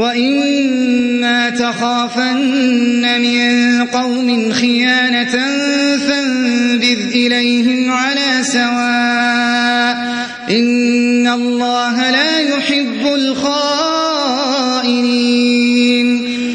وإما تخافن من قوم خيانة فانبذ إليهم على سواء إن الله لا يحب الخائنين